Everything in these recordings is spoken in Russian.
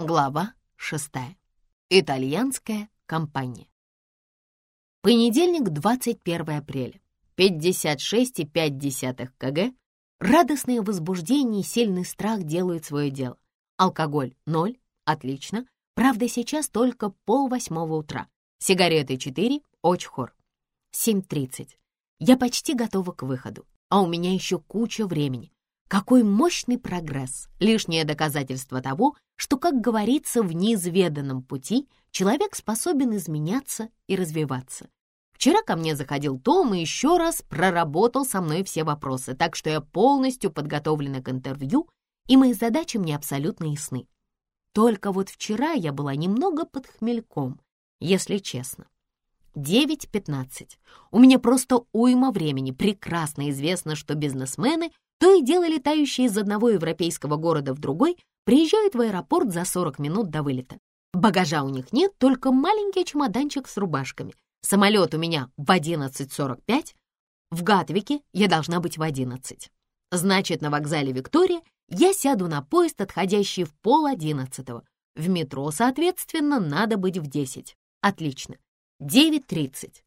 Глава 6. Итальянская компания. Понедельник, 21 апреля. 56,5 кг. Радостное возбуждение и сильный страх делают свое дело. Алкоголь — ноль, отлично. Правда, сейчас только полвосьмого утра. Сигареты — 4, очень хор. 7.30. Я почти готова к выходу, а у меня еще куча времени. Какой мощный прогресс, лишнее доказательство того, что, как говорится, в неизведанном пути человек способен изменяться и развиваться. Вчера ко мне заходил Том и еще раз проработал со мной все вопросы, так что я полностью подготовлена к интервью, и мои задачи мне абсолютно ясны. Только вот вчера я была немного под хмельком, если честно. 9.15. У меня просто уйма времени. Прекрасно известно, что бизнесмены то и дело летающие из одного европейского города в другой приезжают в аэропорт за 40 минут до вылета. Багажа у них нет, только маленький чемоданчик с рубашками. Самолет у меня в 11.45, в Гатвике я должна быть в 11. Значит, на вокзале Виктория я сяду на поезд, отходящий в пол одиннадцатого. В метро, соответственно, надо быть в 10. Отлично. 9.30.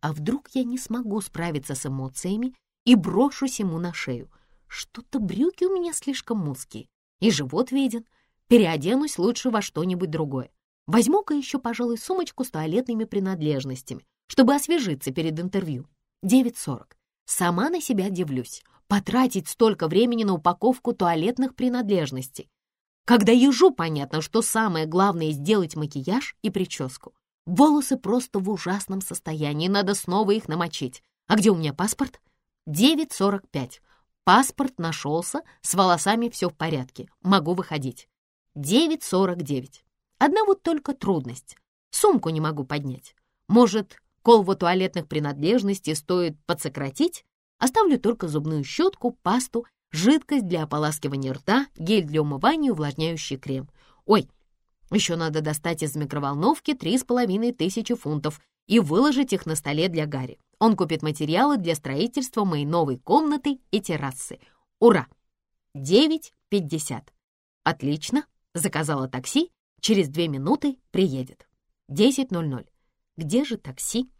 А вдруг я не смогу справиться с эмоциями и брошусь ему на шею? Что-то брюки у меня слишком узкие, и живот виден. Переоденусь лучше во что-нибудь другое. Возьму-ка еще, пожалуй, сумочку с туалетными принадлежностями, чтобы освежиться перед интервью. 9.40. Сама на себя дивлюсь. Потратить столько времени на упаковку туалетных принадлежностей. Когда ежу, понятно, что самое главное — сделать макияж и прическу. Волосы просто в ужасном состоянии, надо снова их намочить. А где у меня паспорт? 9.45. Паспорт нашелся, с волосами все в порядке, могу выходить. 9.49. Одна вот только трудность. Сумку не могу поднять. Может, колву туалетных принадлежностей стоит подсократить? Оставлю только зубную щетку, пасту, жидкость для ополаскивания рта, гель для умывания, увлажняющий крем. Ой, еще надо достать из микроволновки три с половиной тысячи фунтов и выложить их на столе для Гарри. Он купит материалы для строительства моей новой комнаты и террасы. Ура! 9.50. Отлично, заказала такси, через две минуты приедет. 10.00. Где же такси?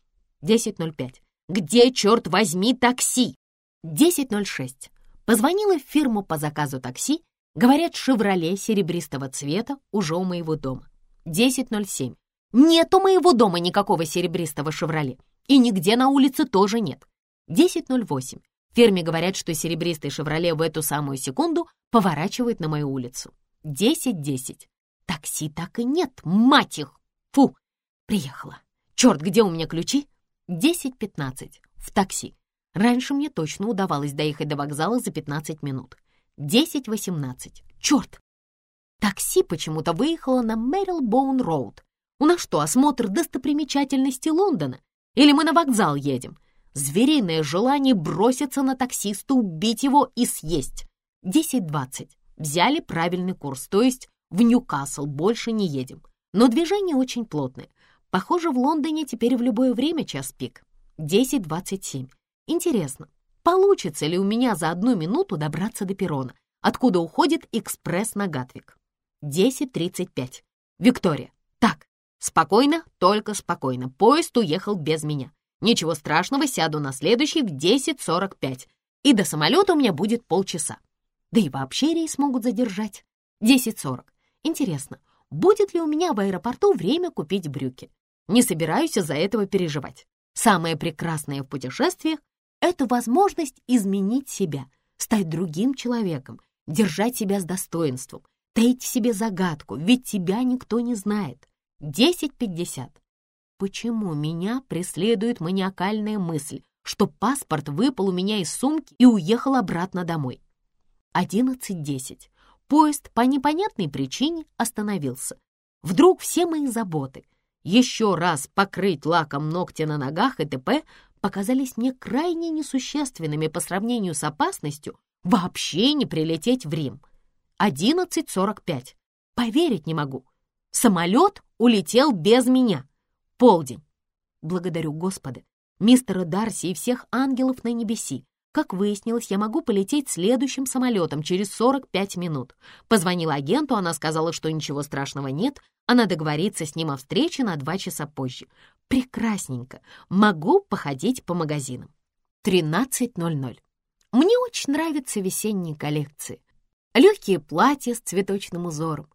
10.05. Где, черт возьми, такси? 10.06. Позвонила в фирму по заказу такси. Говорят, «Шевроле» серебристого цвета уже у моего дома. 10.07. Нет у моего дома никакого серебристого «Шевроле». И нигде на улице тоже нет. 10.08. В фирме говорят, что серебристый «Шевроле» в эту самую секунду поворачивает на мою улицу. 10.10. Такси так и нет, мать их! Фу, приехала. Черт, где у меня ключи? 10.15. В такси. Раньше мне точно удавалось доехать до вокзала за 15 минут. 10.18. Черт! Такси почему-то выехало на Мэрилбоун-Роуд. У нас что, осмотр достопримечательностей Лондона? Или мы на вокзал едем? Звериное желание броситься на таксиста, убить его и съесть. 10.20. Взяли правильный курс, то есть в Ньюкасл больше не едем. Но движение очень плотное. Похоже, в Лондоне теперь в любое время час пик. 10.27. Интересно, получится ли у меня за одну минуту добраться до перрона, откуда уходит экспресс на Гатвик? 10.35. Виктория. Так, Спокойно, только спокойно. Поезд уехал без меня. Ничего страшного, сяду на следующий в 10.45. И до самолета у меня будет полчаса. Да и вообще рейс могут задержать. 10.40. Интересно, будет ли у меня в аэропорту время купить брюки? Не собираюсь из-за этого переживать. Самое прекрасное в путешествиях — это возможность изменить себя, стать другим человеком, держать себя с достоинством, таить в себе загадку, ведь тебя никто не знает. 10.50. Почему меня преследует маниакальная мысль, что паспорт выпал у меня из сумки и уехал обратно домой? 11.10. Поезд по непонятной причине остановился. Вдруг все мои заботы, еще раз покрыть лаком ногти на ногах и т.п. показались мне крайне несущественными по сравнению с опасностью вообще не прилететь в Рим. 11.45. Поверить не могу. Самолет улетел без меня. Полдень. Благодарю Господа, мистера Дарси и всех ангелов на небеси, Как выяснилось, я могу полететь следующим самолетом через 45 минут. Позвонила агенту, она сказала, что ничего страшного нет, она договорится с ним о встрече на два часа позже. Прекрасненько. Могу походить по магазинам. 13.00. Мне очень нравятся весенние коллекции. Легкие платья с цветочным узором.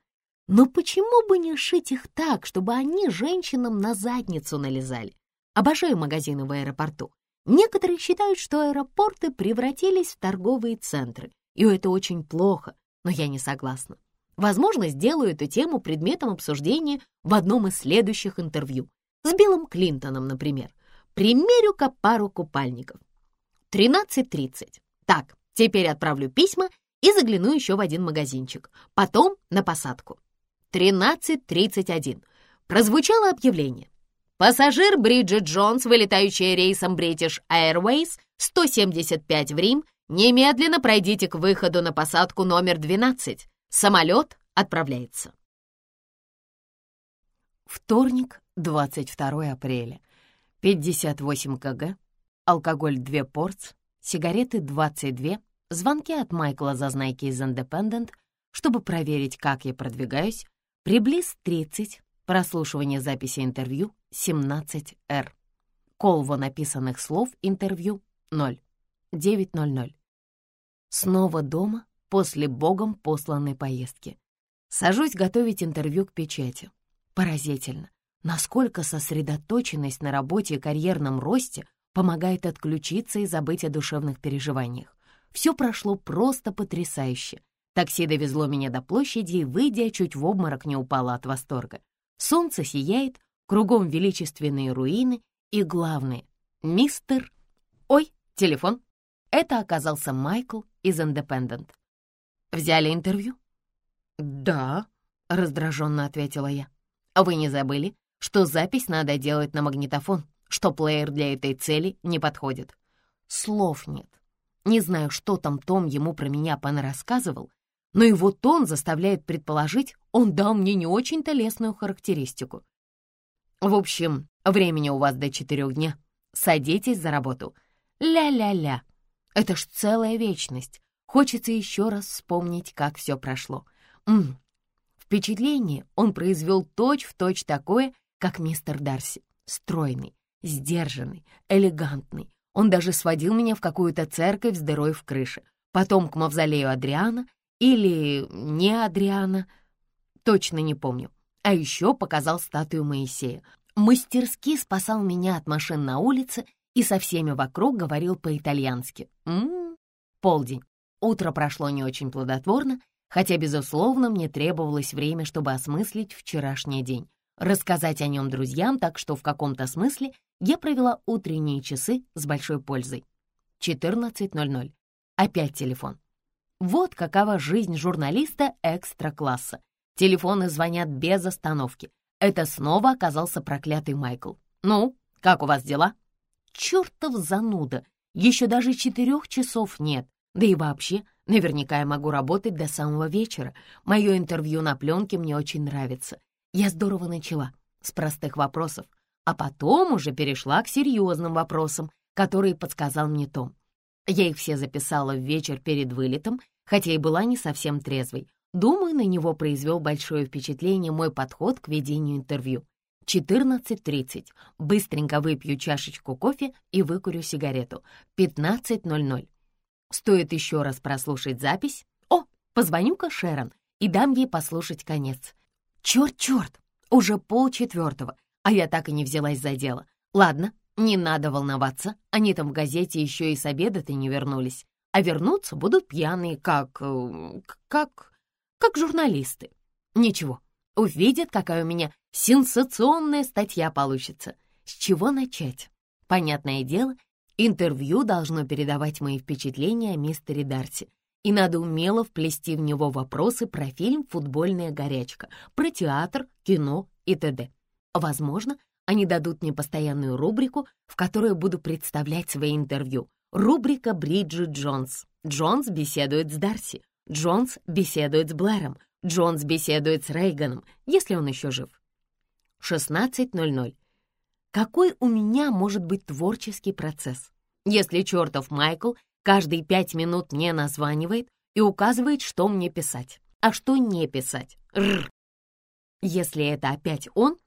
Но почему бы не шить их так, чтобы они женщинам на задницу налезали? Обожаю магазины в аэропорту. Некоторые считают, что аэропорты превратились в торговые центры, и это очень плохо, но я не согласна. Возможно, сделаю эту тему предметом обсуждения в одном из следующих интервью. С Биллом Клинтоном, например. Примерю-ка пару купальников. 13.30. Так, теперь отправлю письма и загляну еще в один магазинчик. Потом на посадку. 13.31. Прозвучало объявление. Пассажир Бриджит Джонс, вылетающая рейсом British Airways 175 в Рим, немедленно пройдите к выходу на посадку номер 12. Самолет отправляется. Вторник, 22 апреля. 58 кг, алкоголь 2 порц, сигареты 22, звонки от Майкла Зазнайки из Independent, чтобы проверить, как я продвигаюсь, приблиз 30, прослушивание записи интервью 17R. Колво написанных слов интервью 0. 9.00. Снова дома после богом посланной поездки. Сажусь готовить интервью к печати. Поразительно, насколько сосредоточенность на работе и карьерном росте помогает отключиться и забыть о душевных переживаниях. Все прошло просто потрясающе. Такси довезло меня до площади, и, выйдя, чуть в обморок не упала от восторга. Солнце сияет, кругом величественные руины и, главное, мистер... Ой, телефон. Это оказался Майкл из Independent. Взяли интервью? Да, раздраженно ответила я. А вы не забыли, что запись надо делать на магнитофон, что плеер для этой цели не подходит? Слов нет. Не знаю, что там Том ему про меня понарассказывал, но его тон заставляет предположить, он дал мне не очень-то лестную характеристику. В общем, времени у вас до четырех дня. Садитесь за работу. Ля-ля-ля. Это ж целая вечность. Хочется еще раз вспомнить, как все прошло. -м. Впечатление он произвел точь-в-точь точь такое, как мистер Дарси. Стройный, сдержанный, элегантный. Он даже сводил меня в какую-то церковь с дырой в крыше, потом к мавзолею Адриана или не Адриана, точно не помню. А еще показал статую Моисея. Мастерски спасал меня от машин на улице и со всеми вокруг говорил по-итальянски. Ммм, полдень. Утро прошло не очень плодотворно, хотя, безусловно, мне требовалось время, чтобы осмыслить вчерашний день, рассказать о нем друзьям, так что в каком-то смысле я провела утренние часы с большой пользой. 14.00. Опять телефон. Вот какова жизнь журналиста экстра-класса. Телефоны звонят без остановки. Это снова оказался проклятый Майкл. «Ну, как у вас дела?» «Чертов зануда! Еще даже четырех часов нет. Да и вообще, наверняка я могу работать до самого вечера. Мое интервью на пленке мне очень нравится. Я здорово начала, с простых вопросов, а потом уже перешла к серьезным вопросам, которые подсказал мне Том. Я их все записала в вечер перед вылетом, хотя и была не совсем трезвой. Думаю, на него произвел большое впечатление мой подход к ведению интервью. 14.30. Быстренько выпью чашечку кофе и выкурю сигарету. 15.00. Стоит еще раз прослушать запись. О, позвоню-ка Шерон и дам ей послушать конец. Черт, черт, уже полчетвертого, а я так и не взялась за дело. Ладно, не надо волноваться, они там в газете еще и с обеда-то не вернулись. А вернуться будут пьяные, как... Э, как как журналисты. Ничего, увидят, какая у меня сенсационная статья получится. С чего начать? Понятное дело, интервью должно передавать мои впечатления о мистере Дарси, и надо умело вплести в него вопросы про фильм «Футбольная горячка», про театр, кино и т.д. Возможно, они дадут мне постоянную рубрику, в которой буду представлять свои интервью. Рубрика Бриджит Джонс. Джонс беседует с Дарси. Джонс беседует с Блэром. Джонс беседует с Рейганом, если он еще жив. 16.00. Какой у меня может быть творческий процесс? Если чертов Майкл Каждые пять минут мне названивает и указывает, что мне писать, а что не писать. Рр. Если это опять он,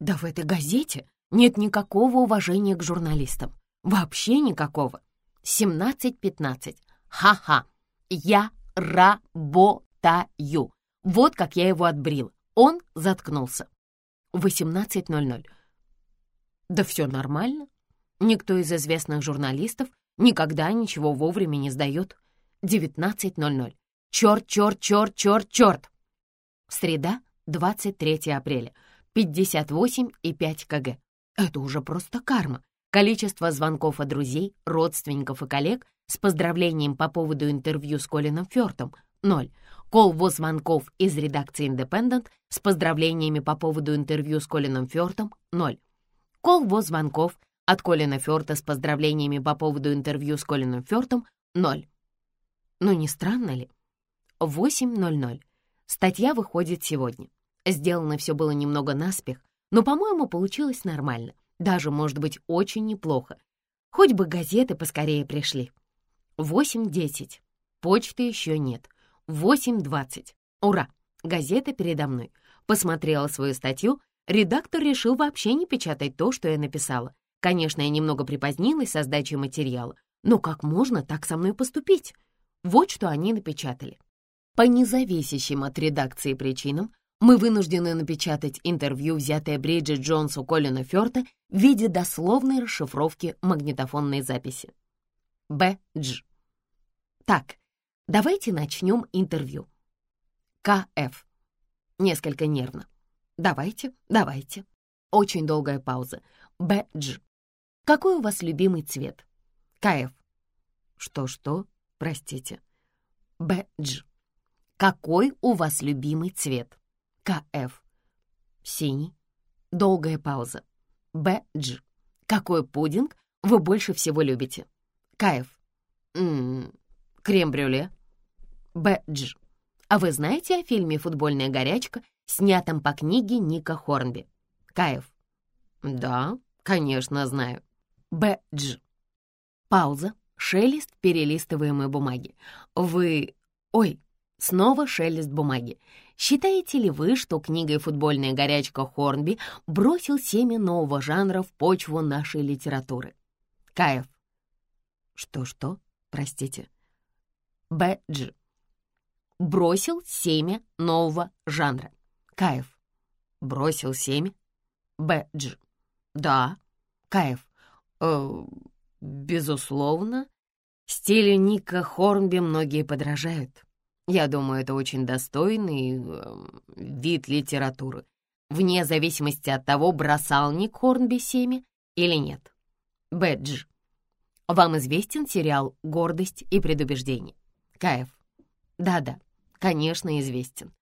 да в этой газете нет никакого уважения к журналистам. Вообще никакого. 17-15. Ха-ха. Я работаю. Вот как я его отбрил. Он заткнулся. 18.00. Да все нормально. Никто из известных журналистов никогда ничего вовремя не сдает. 19.00. Черт, черт, черт, черт, черт. Среда, 23 апреля. 58,5 кг. Это уже просто карма. Количество звонков от друзей, родственников и коллег с поздравлением по поводу интервью с Колином Фёртом — ноль. Колво звонков из редакции Independent с поздравлениями по поводу интервью с Колином Фёртом — ноль. Колво звонков от Колина Фёрта с поздравлениями по поводу интервью с Колином Фёртом — ноль. Ну не странно ли? 8.00. Статья выходит сегодня. Сделано все было немного наспех, но, по-моему, получилось нормально. Даже, может быть, очень неплохо. Хоть бы газеты поскорее пришли. 8.10. Почты еще нет. 8.20. Ура! Газета передо мной. Посмотрела свою статью. Редактор решил вообще не печатать то, что я написала. Конечно, я немного припозднилась со сдачей материала. Но как можно так со мной поступить? Вот что они напечатали. По независящим от редакции причинам мы вынуждены напечатать интервью, взятое Бриджит Джонс у Колина Фёрта в виде дословной расшифровки магнитофонной записи. Б. Дж. Так, давайте начнем интервью. К.Ф. Несколько нервно. Давайте, давайте. Очень долгая пауза. Б. Дж. Какой у вас любимый цвет? К.Ф. Что-что? Простите. Б. Дж. Какой у вас любимый цвет? К.Ф. Синий. Долгая пауза. Б. Дж. Какой пудинг вы больше всего любите? К.Ф. М-м, крем-брюле. Б. Дж. А вы знаете о фильме «Футбольная горячка», снятом по книге Ника Хорнби? К.Ф. Да, конечно, знаю. Б. Дж. Пауза. Шелест перелистываемой бумаги. Вы... Ой, снова шелест бумаги. Считаете ли вы, что книгой «Футбольная горячка» Хорнби бросил семя нового жанра в почву нашей литературы? Каев. Что-что? Простите. Б.Дж. Бросил семя нового жанра. Каев. Бросил семя? Б.Дж. Да. Каев. Э, безусловно. Стилю Ника Хорнби многие подражают. Я думаю, это очень достойный э, вид литературы, вне зависимости от того, бросал Ник Хорнби семя или нет. Бэдж. Вам известен сериал «Гордость и предубеждение»? Каев. Да-да, конечно, известен.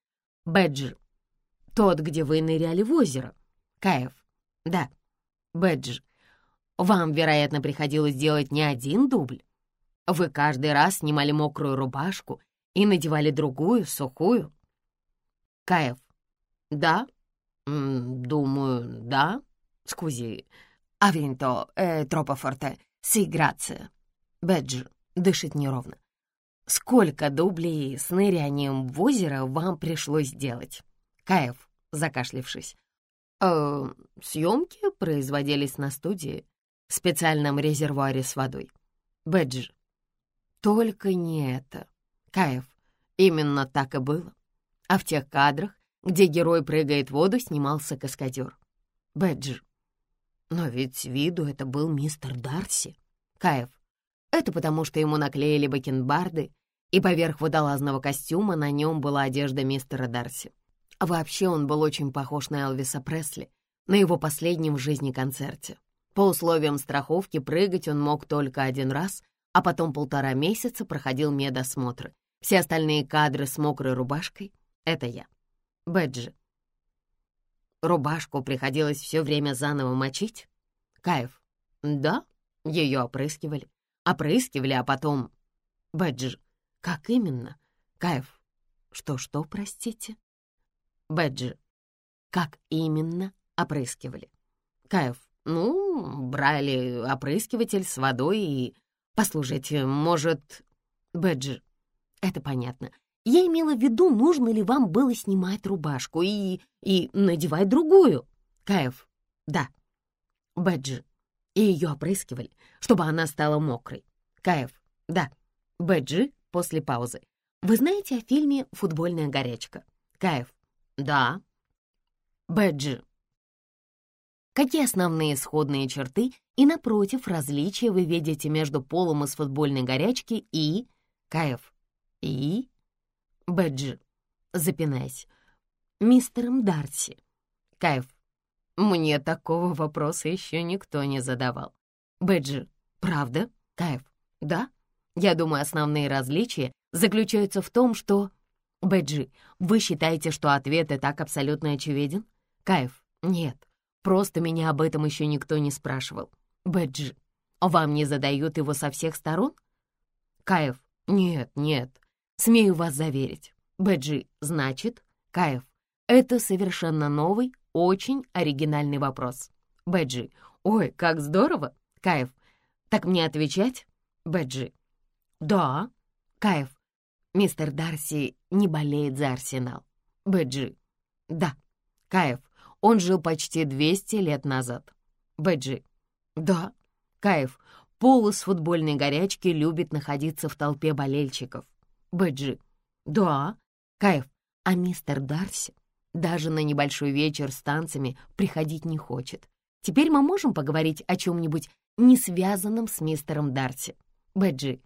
Бэдж. Тот, где вы ныряли в озеро? Каев. Да. Бэдж. Вам, вероятно, приходилось делать не один дубль. Вы каждый раз снимали мокрую рубашку и надевали другую, сухую. Каев. Да? Думаю, да. Скузи. А винто, э, тропа форте, си. Бэджер дышит неровно. Сколько дублей с нырянием в озеро вам пришлось сделать? Каев, закашлившись. Э, съемки производились на студии, в специальном резервуаре с водой. Бэджер. Только не это. Каев. Именно так и было. А в тех кадрах, где герой прыгает в воду, снимался каскадер. Бэджер. Но ведь с виду это был мистер Дарси. Каев. Это потому, что ему наклеили бакенбарды, и поверх водолазного костюма на нем была одежда мистера Дарси. Вообще он был очень похож на Элвиса Пресли на его последнем в жизни концерте. По условиям страховки прыгать он мог только один раз, а потом полтора месяца проходил медосмотры, все остальные кадры с мокрой рубашкой — это я. Бэджи. Рубашку приходилось все время заново мочить? Кайф. Да, ее опрыскивали. Опрыскивали, а потом... Бэджи. Как именно? Кайф. Что-что, простите? Бэджи. Как именно опрыскивали? Кайф. Ну, брали опрыскиватель с водой и Послушайте, может... Бэджи, это понятно. Я имела в виду, нужно ли вам было снимать рубашку и... и надевать другую. Каев, да. Бэджи, и ее опрыскивали, чтобы она стала мокрой. Каев, да. Бэджи после паузы. Вы знаете о фильме «Футбольная горячка»? Каев, да. Бэджи. Какие основные сходные черты и, напротив, различия вы видите между полом из футбольной горячки и... Каев. И... Бэджи, запинаясь. Мистером Дарси. Каев. Мне такого вопроса еще никто не задавал. Бэджи. Правда? Каев. Да? Я думаю, основные различия заключаются в том, что... Бэджи, вы считаете, что ответ и так абсолютно очевиден? Каев. Нет. Просто меня об этом еще никто не спрашивал. Бэджи, вам не задают его со всех сторон? Каев, нет, нет, смею вас заверить. Бэджи, значит, Каев, это совершенно новый, очень оригинальный вопрос. Бэджи, ой, как здорово. Каев, так мне отвечать? Бэджи, да. Каев, мистер Дарси не болеет за Арсенал. Бэджи, да. Каев, он жил почти 200 лет назад. Бэджи. Да. Кайф. Пол из футбольной горячки любит находиться в толпе болельщиков. Бэджи. Да. Кайф. А мистер Дарси даже на небольшой вечер с танцами приходить не хочет. Теперь мы можем поговорить о чем-нибудь не связанном с мистером Дарси. Бэджи.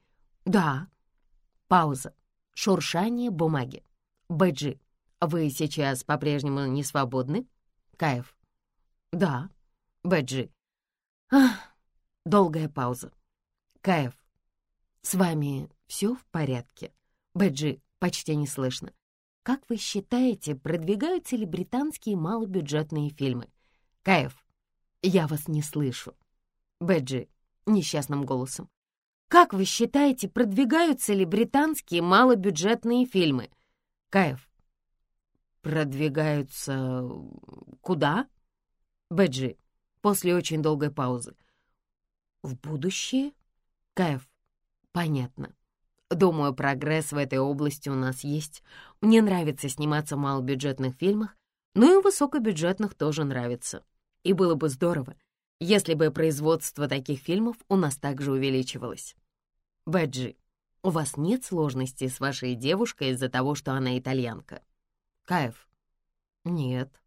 Да. Пауза. Шуршание бумаги. Бэджи. Вы сейчас по-прежнему не свободны? Каев. Да. Бэджи. Ах, долгая пауза. Каев. С вами все в порядке? Бэджи. Почти не слышно. Как вы считаете, продвигаются ли британские малобюджетные фильмы? Каев. Я вас не слышу. Бэджи. Несчастным голосом. Как вы считаете, продвигаются ли британские малобюджетные фильмы? Каев продвигаются куда? Бэджи, после очень долгой паузы. В будущее? Кайф, понятно. Думаю, прогресс в этой области у нас есть. Мне нравится сниматься в малобюджетных фильмах, но и высокобюджетных тоже нравится. И было бы здорово, если бы производство таких фильмов у нас также увеличивалось. Бэджи, у вас нет сложностей с вашей девушкой из-за того, что она итальянка? Каев. Нет.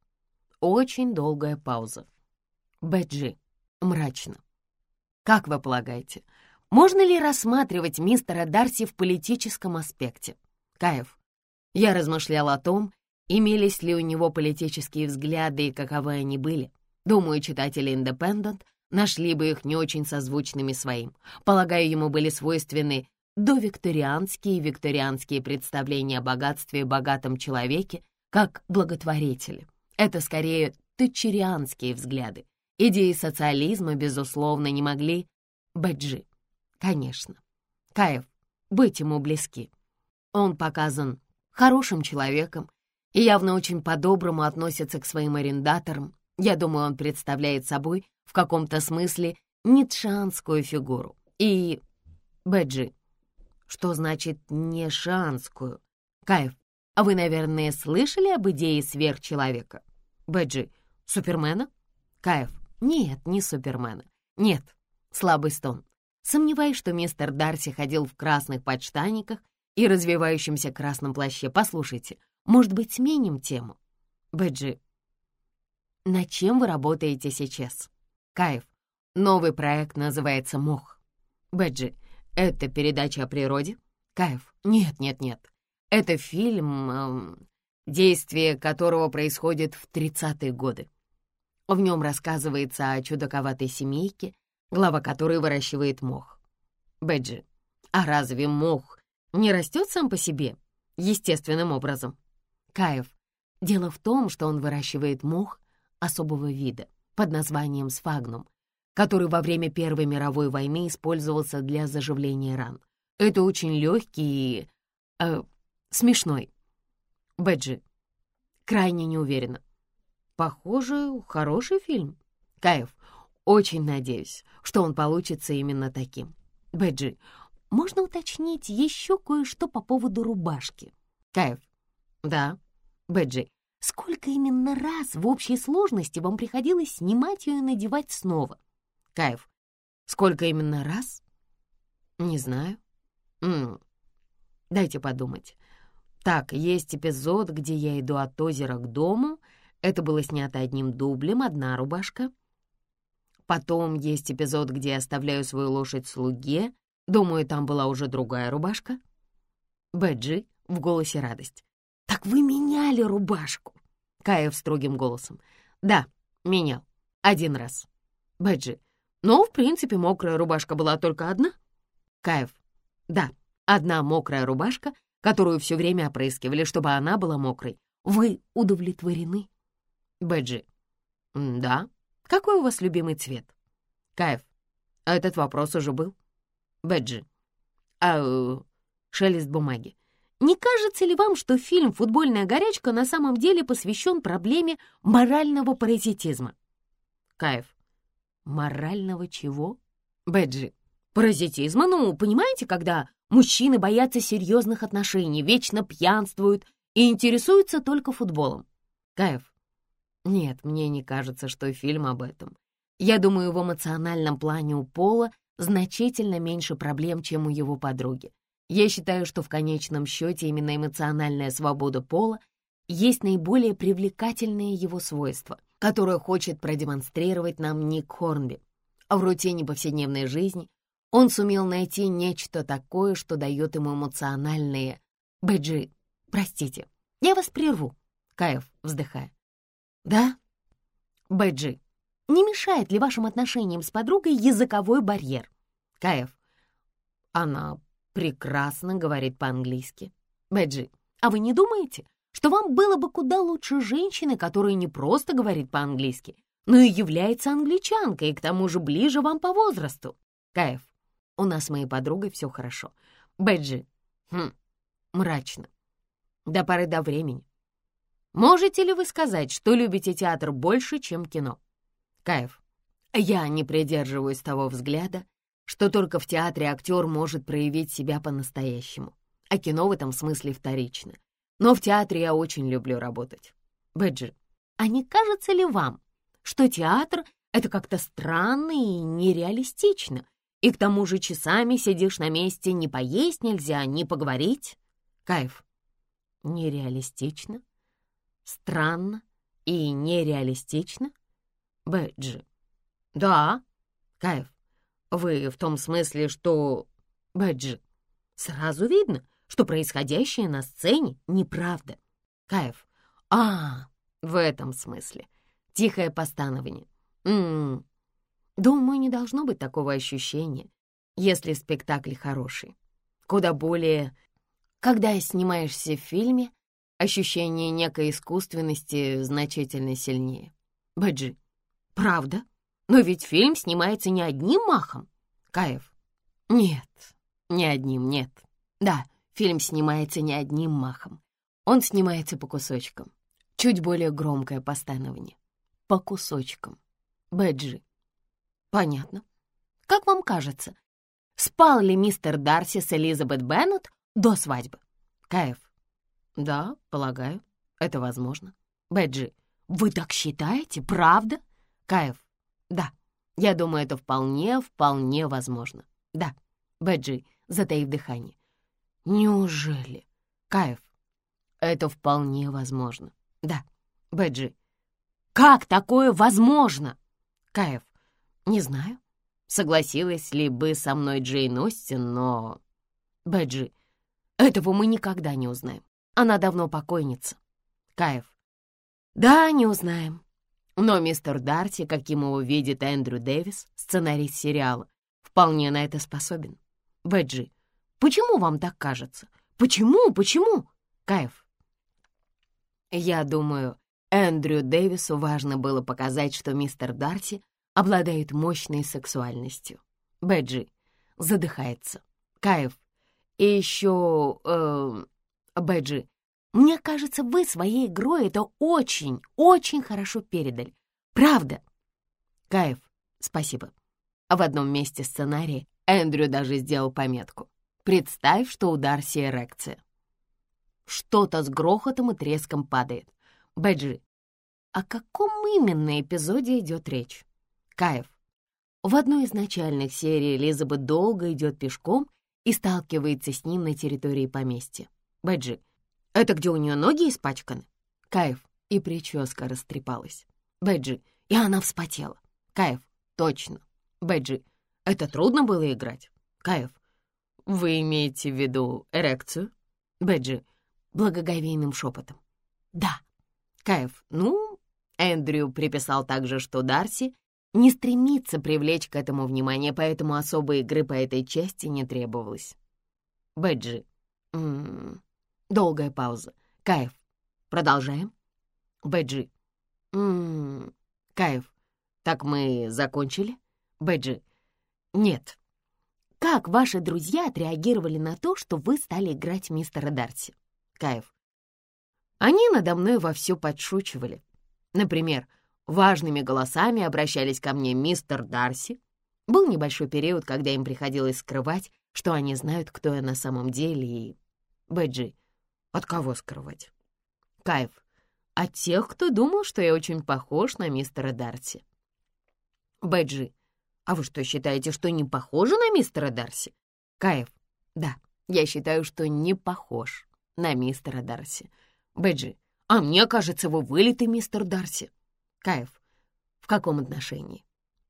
Очень долгая пауза. Бэджи. Мрачно. Как вы полагаете, можно ли рассматривать мистера Дарси в политическом аспекте? Каев. Я размышлял о том, имелись ли у него политические взгляды и каковы они были. Думаю, читатели «Индепендент» нашли бы их не очень созвучными своим. Полагаю, ему были свойственны довикторианские и викторианские представления о богатстве и богатом человеке как благотворители. Это скорее тэтчерианские взгляды. Идеи социализма, безусловно, не могли... Бэджи, конечно. Каев, быть ему близки. Он показан хорошим человеком и явно очень по-доброму относится к своим арендаторам. Я думаю, он представляет собой в каком-то смысле ницшанскую фигуру. И... Бэджи, что значит «нешанскую»? Каев, а вы, наверное, слышали об идее сверхчеловека? Бэджи, Супермена? Каев, нет, не Супермена. Нет, слабый стон. Сомневаюсь, что мистер Дарси ходил в красных подштаниках и развивающемся красном плаще. Послушайте, может быть, сменим тему? Бэджи, над чем вы работаете сейчас? Каев, новый проект называется «Мох». Бэджи, это передача о природе? Каев, нет, нет, нет. Это фильм, э, действие которого происходит в 30-е годы. В нем рассказывается о чудаковатой семейке, глава которой выращивает мох. Бэджи, а разве мох не растет сам по себе, естественным образом? Каев, дело в том, что он выращивает мох особого вида под названием сфагнум, который во время Первой мировой войны использовался для заживления ран. Это очень легкий и э, смешной. Бэджи. Крайне не уверена. Похоже, хороший фильм. Каев. Очень надеюсь, что он получится именно таким. Бэджи, можно уточнить еще кое-что по поводу рубашки? Кайф. Да. Бэджи, сколько именно раз в общей сложности вам приходилось снимать ее и надевать снова? Кайф. Сколько именно раз? Не знаю. М -м. Дайте подумать. Так, есть эпизод, где я иду от озера к дому. Это было снято одним дублем, одна рубашка. Потом есть эпизод, где я оставляю свою лошадь слуге. Думаю, там была уже другая рубашка. Бэджи в голосе радость. «Так вы меняли рубашку?» Каев строгим голосом. «Да, менял. Один раз». Бэджи. «Ну, в принципе, мокрая рубашка была только одна». Каев. «Да, одна мокрая рубашка, которую все время опрыскивали, чтобы она была мокрой. Вы удовлетворены?» Бэджи. «Да. Какой у вас любимый цвет?» Кайф. А этот вопрос уже был. Бэджи. А, э, шелест бумаги. Не кажется ли вам, что фильм «Футбольная горячка» на самом деле посвящен проблеме морального паразитизма? Кайф. Морального чего? Бэджи. Паразитизма, ну, понимаете, когда мужчины боятся серьезных отношений, вечно пьянствуют и интересуются только футболом. Кайф. Нет, мне не кажется, что фильм об этом. Я думаю, в эмоциональном плане у Пола значительно меньше проблем, чем у его подруги. Я считаю, что в конечном счете именно эмоциональная свобода Пола есть наиболее привлекательное его свойство, которое хочет продемонстрировать нам Ник Хорнби. В рутине повседневной жизни он сумел найти нечто такое, что дает ему эмоциональные... Бэджи, простите, я вас прерву. Каев, вздыхая. Да? Бэджи, не мешает ли вашим отношениям с подругой языковой барьер? Каев. Она прекрасно говорит по-английски. Бэджи, а вы не думаете, что вам было бы куда лучше женщины, которая не просто говорит по-английски, но и является англичанкой, и к тому же ближе вам по возрасту? Каев. У нас с моей подругой все хорошо. Бэджи. Хм, мрачно. До поры до времени. Можете ли вы сказать, что любите театр больше, чем кино? Кайф. Я не придерживаюсь того взгляда, что только в театре актер может проявить себя по-настоящему, а кино в этом смысле вторично. Но в театре я очень люблю работать. Бэджи, а не кажется ли вам, что театр — это как-то странно и нереалистично, и к тому же часами сидишь на месте, не поесть нельзя, не поговорить? Кайф. Нереалистично? Странно и нереалистично? Бэджи. Да, Кайф. Вы в том смысле, что... Бэджи. Сразу видно, что происходящее на сцене неправда. Кайф. А, в этом смысле. Тихое постановление. М м-м. -м. Думаю, не должно быть такого ощущения, если спектакль хороший. Куда более, когда снимаешься в фильме, ощущение некой искусственности значительно сильнее. Бэджи. Правда? Но ведь фильм снимается не одним махом. Каев. Нет, не одним, нет. Да, фильм снимается не одним махом. Он снимается по кусочкам. Чуть более громкое постановление. По кусочкам. Бэджи. Понятно. Как вам кажется, спал ли мистер Дарси с Элизабет Беннет до свадьбы? Каев. Да, полагаю, это возможно. Бэджи. Вы так считаете, правда? Каев. Да, я думаю, это вполне, вполне возможно. Да, Бэджи, затаив дыхание. Неужели? Каев. Это вполне возможно. Да, Бэджи. Как такое возможно? Каев. Не знаю. Согласилась ли бы со мной Джейн Остин, но... Бэджи. Этого мы никогда не узнаем. Она давно покойница. Каев. Да, не узнаем. Но мистер Дарти, каким его видит Эндрю Дэвис, сценарист сериала, вполне на это способен. Бэджи, почему вам так кажется? Почему, почему? Кайф. Я думаю, Эндрю Дэвису важно было показать, что мистер Дарти обладает мощной сексуальностью. Бэджи задыхается. Кайф. И еще... Э, Бэджи, мне кажется, вы своей игрой это очень, очень хорошо передали. Правда. Каев, спасибо. А в одном месте сценария Эндрю даже сделал пометку. Представь, что у Дарси эрекция. Что-то с грохотом и треском падает. Бэджи, о каком именно эпизоде идет речь? Каев. В одной из начальных серий Элизабет долго идет пешком и сталкивается с ним на территории поместья. Бэджи. Это где у нее ноги испачканы? Каев. И прическа растрепалась. Бэджи. И она вспотела. Каев. Точно. Бэджи. Это трудно было играть? Каев. Вы имеете в виду эрекцию? Бэджи. Благоговейным шепотом. Да. Каев. Ну, Эндрю приписал также, что Дарси не стремится привлечь к этому внимание, поэтому особой игры по этой части не требовалось. Бэджи. -м -м. Долгая пауза. Кайф. Продолжаем. Бэджи. М -м. Кайф. Так мы закончили? Бэджи. Нет. Как ваши друзья отреагировали на то, что вы стали играть мистера Дарси? Кайф. Они надо мной вовсю подшучивали. Например, Важными голосами обращались ко мне мистер Дарси. Был небольшой период, когда им приходилось скрывать, что они знают, кто я на самом деле, и... Бэджи, от кого скрывать? Кайф, от тех, кто думал, что я очень похож на мистера Дарси. Бэджи, а вы что, считаете, что не похожи на мистера Дарси? Кайф, да, я считаю, что не похож на мистера Дарси. Бэджи, а мне кажется, вы вылитый мистер Дарси. Кайф, в каком отношении?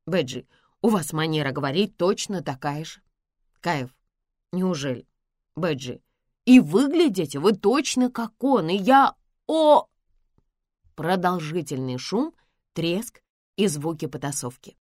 Бэджи, у вас манера говорить точно такая же. Кайф, неужели? Бэджи, и выглядите вы точно как он, и я... О! Продолжительный шум, треск и звуки потасовки.